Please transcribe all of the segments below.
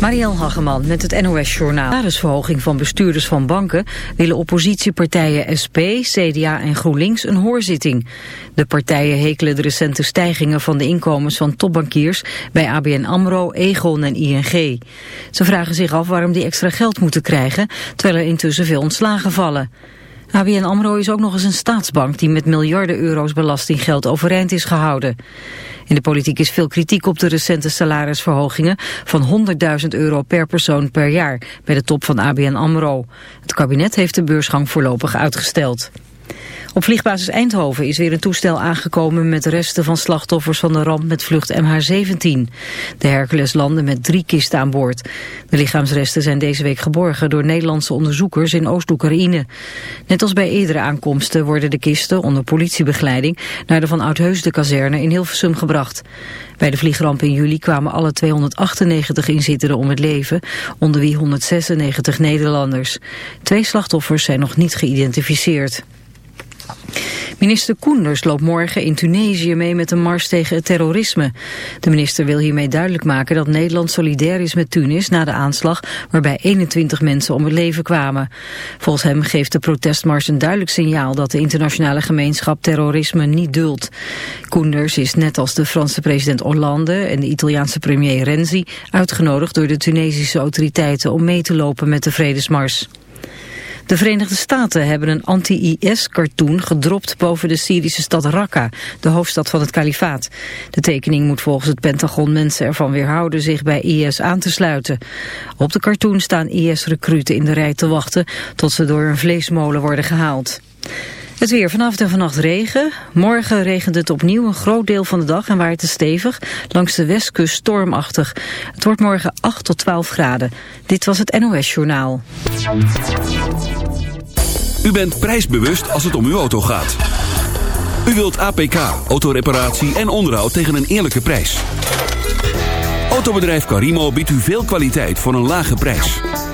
Marielle Hageman met het NOS-journaal. Salarisverhoging van bestuurders van banken willen oppositiepartijen SP, CDA en GroenLinks een hoorzitting. De partijen hekelen de recente stijgingen van de inkomens van topbankiers bij ABN AMRO, Egon en ING. Ze vragen zich af waarom die extra geld moeten krijgen, terwijl er intussen veel ontslagen vallen. ABN AMRO is ook nog eens een staatsbank die met miljarden euro's belastinggeld overeind is gehouden. In de politiek is veel kritiek op de recente salarisverhogingen van 100.000 euro per persoon per jaar bij de top van ABN AMRO. Het kabinet heeft de beursgang voorlopig uitgesteld. Op vliegbasis Eindhoven is weer een toestel aangekomen met resten van slachtoffers van de ramp met vlucht MH17. De Hercules landde met drie kisten aan boord. De lichaamsresten zijn deze week geborgen door Nederlandse onderzoekers in Oost-Oekraïne. Net als bij eerdere aankomsten worden de kisten onder politiebegeleiding naar de Van Oudheusde kazerne in Hilversum gebracht. Bij de vliegramp in juli kwamen alle 298 inzittenden om het leven, onder wie 196 Nederlanders. Twee slachtoffers zijn nog niet geïdentificeerd. Minister Koenders loopt morgen in Tunesië mee met een mars tegen het terrorisme. De minister wil hiermee duidelijk maken dat Nederland solidair is met Tunis na de aanslag waarbij 21 mensen om het leven kwamen. Volgens hem geeft de protestmars een duidelijk signaal dat de internationale gemeenschap terrorisme niet duldt. Koenders is net als de Franse president Hollande en de Italiaanse premier Renzi uitgenodigd door de Tunesische autoriteiten om mee te lopen met de vredesmars. De Verenigde Staten hebben een anti-IS-cartoon gedropt boven de Syrische stad Raqqa, de hoofdstad van het kalifaat. De tekening moet volgens het Pentagon mensen ervan weerhouden zich bij IS aan te sluiten. Op de cartoon staan IS-recruten in de rij te wachten tot ze door een vleesmolen worden gehaald. Het weer vanavond en vannacht regen. Morgen regent het opnieuw een groot deel van de dag en waait het stevig. Langs de westkust stormachtig. Het wordt morgen 8 tot 12 graden. Dit was het NOS Journaal. U bent prijsbewust als het om uw auto gaat. U wilt APK, autoreparatie en onderhoud tegen een eerlijke prijs. Autobedrijf Carimo biedt u veel kwaliteit voor een lage prijs.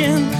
ocean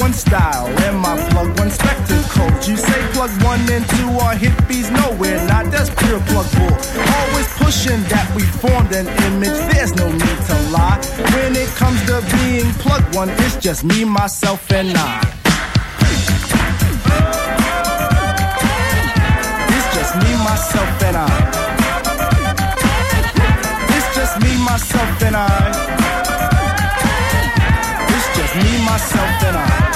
one style and my plug one spectacles. You say plug one and two are hippies, no, we're not. That's pure plug bull. Always pushing that we formed an image. There's no need to lie. When it comes to being plug one, it's just me, myself, and I. It's just me, myself, and I. It's just me, myself, and I. It's just me, myself, and I.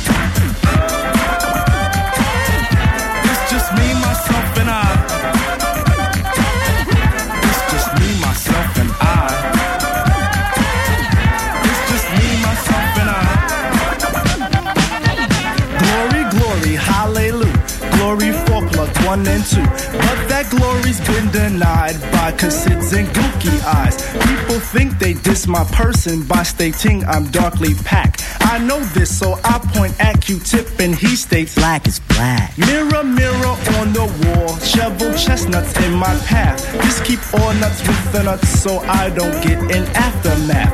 one and two. But that glory's been denied by cassids and gooky eyes. People think they diss my person by stating I'm darkly packed. I know this, so I point at Q-tip and he states black is black. Mirror, mirror on the wall, shovel chestnuts in my path. Just keep all nuts with the nuts so I don't get an aftermath.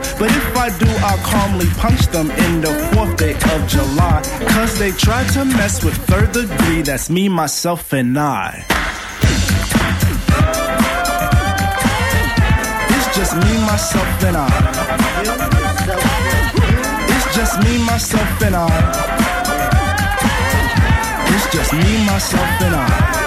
I do, I'll calmly punch them in the fourth day of July. Cause they tried to mess with third degree, that's me, myself, and I. It's just me, myself, and I. It's just me, myself, and I. It's just me, myself, and I.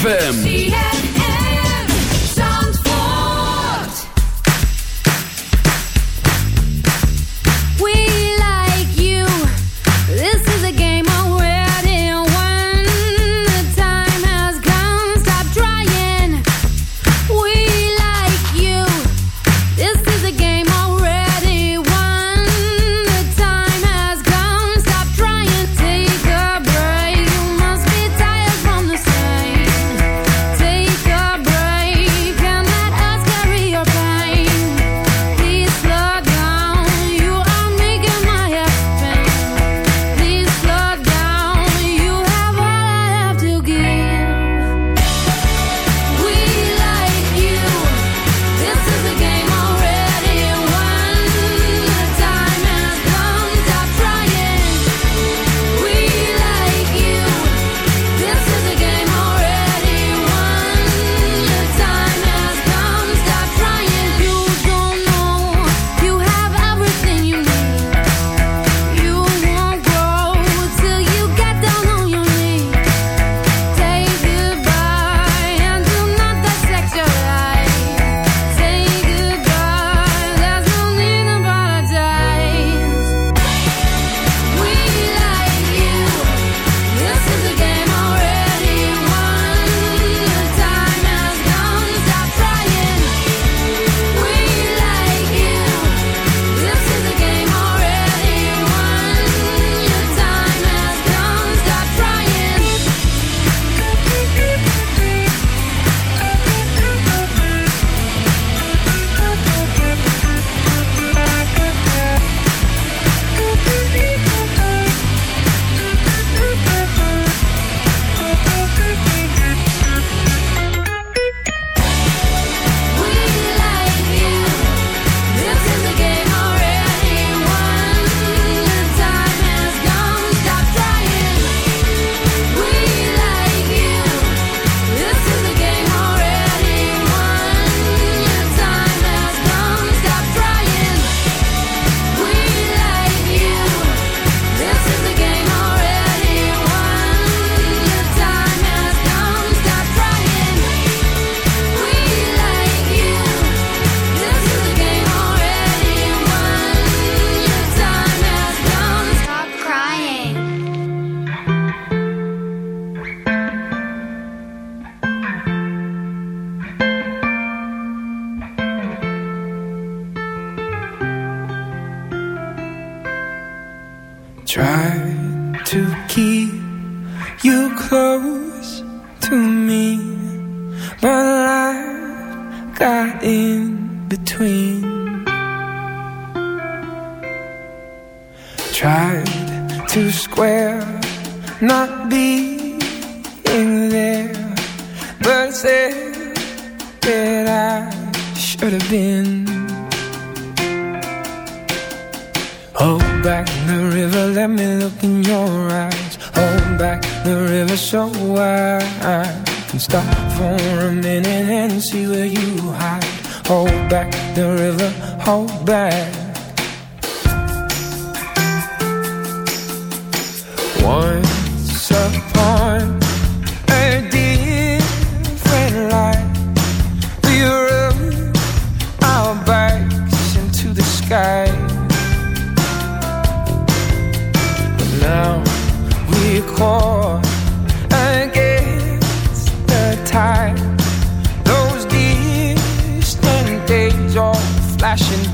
ZFM.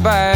back.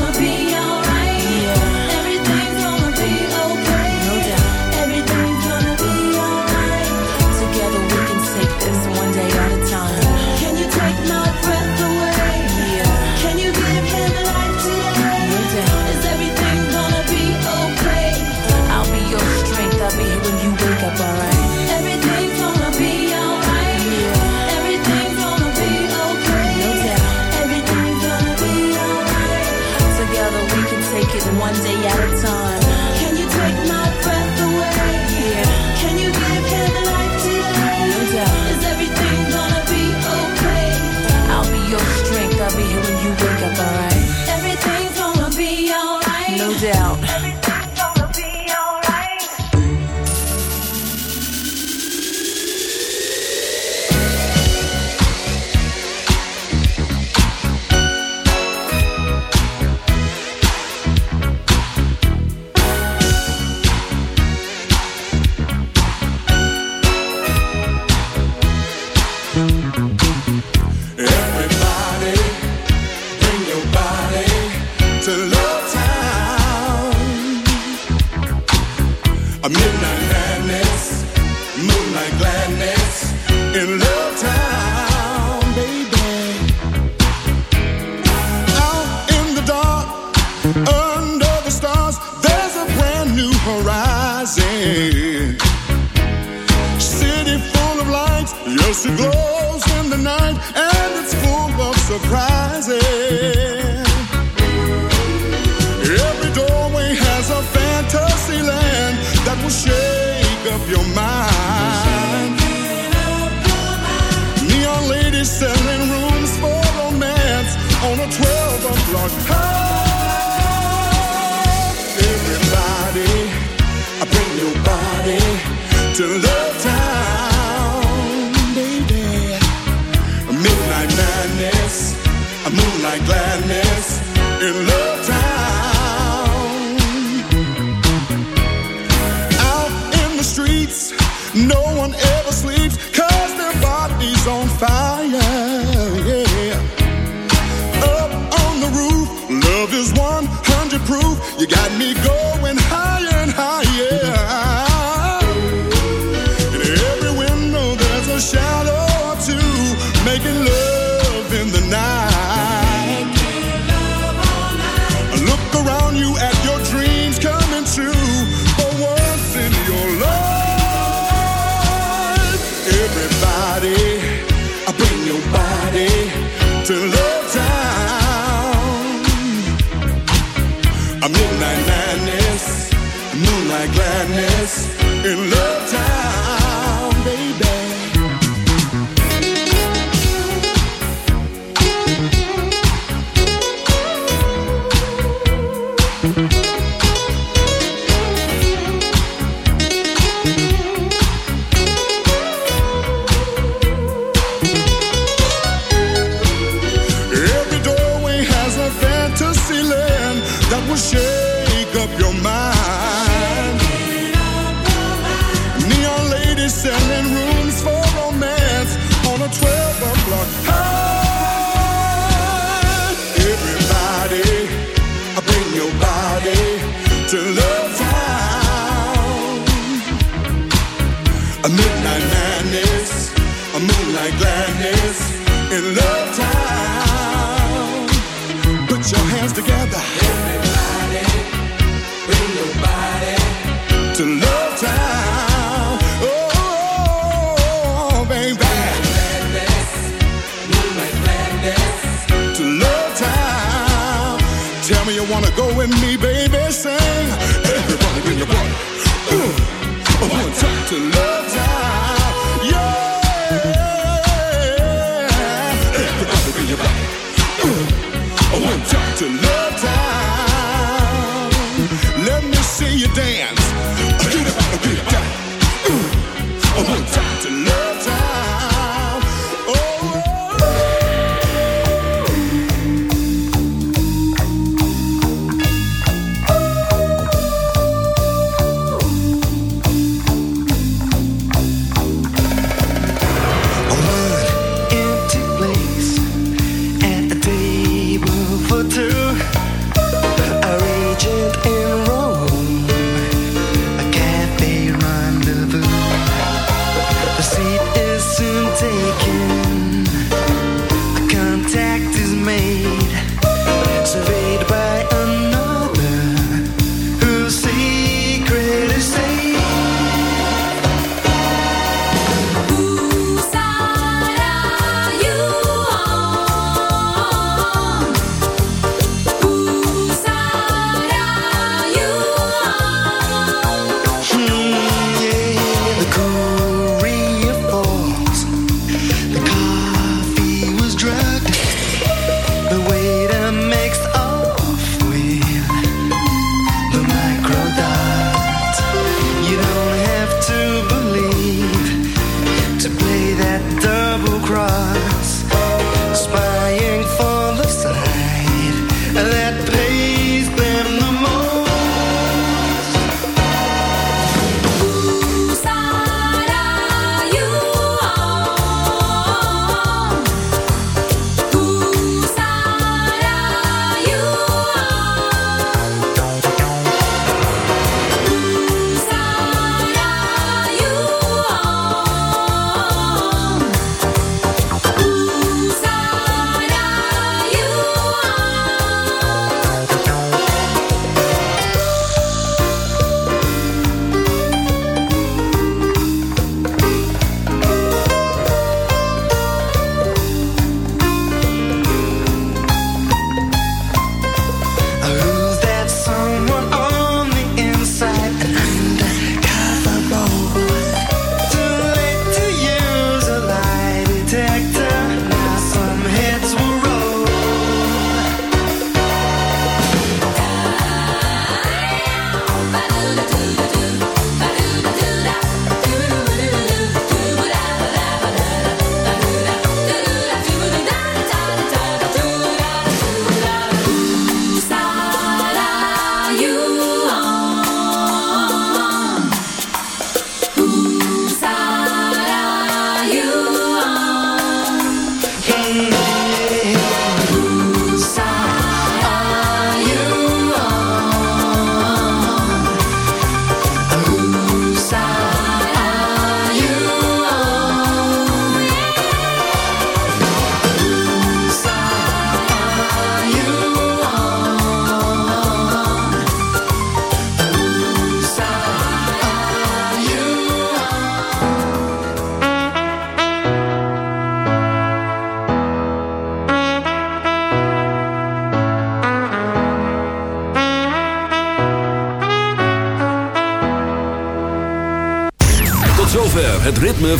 in Love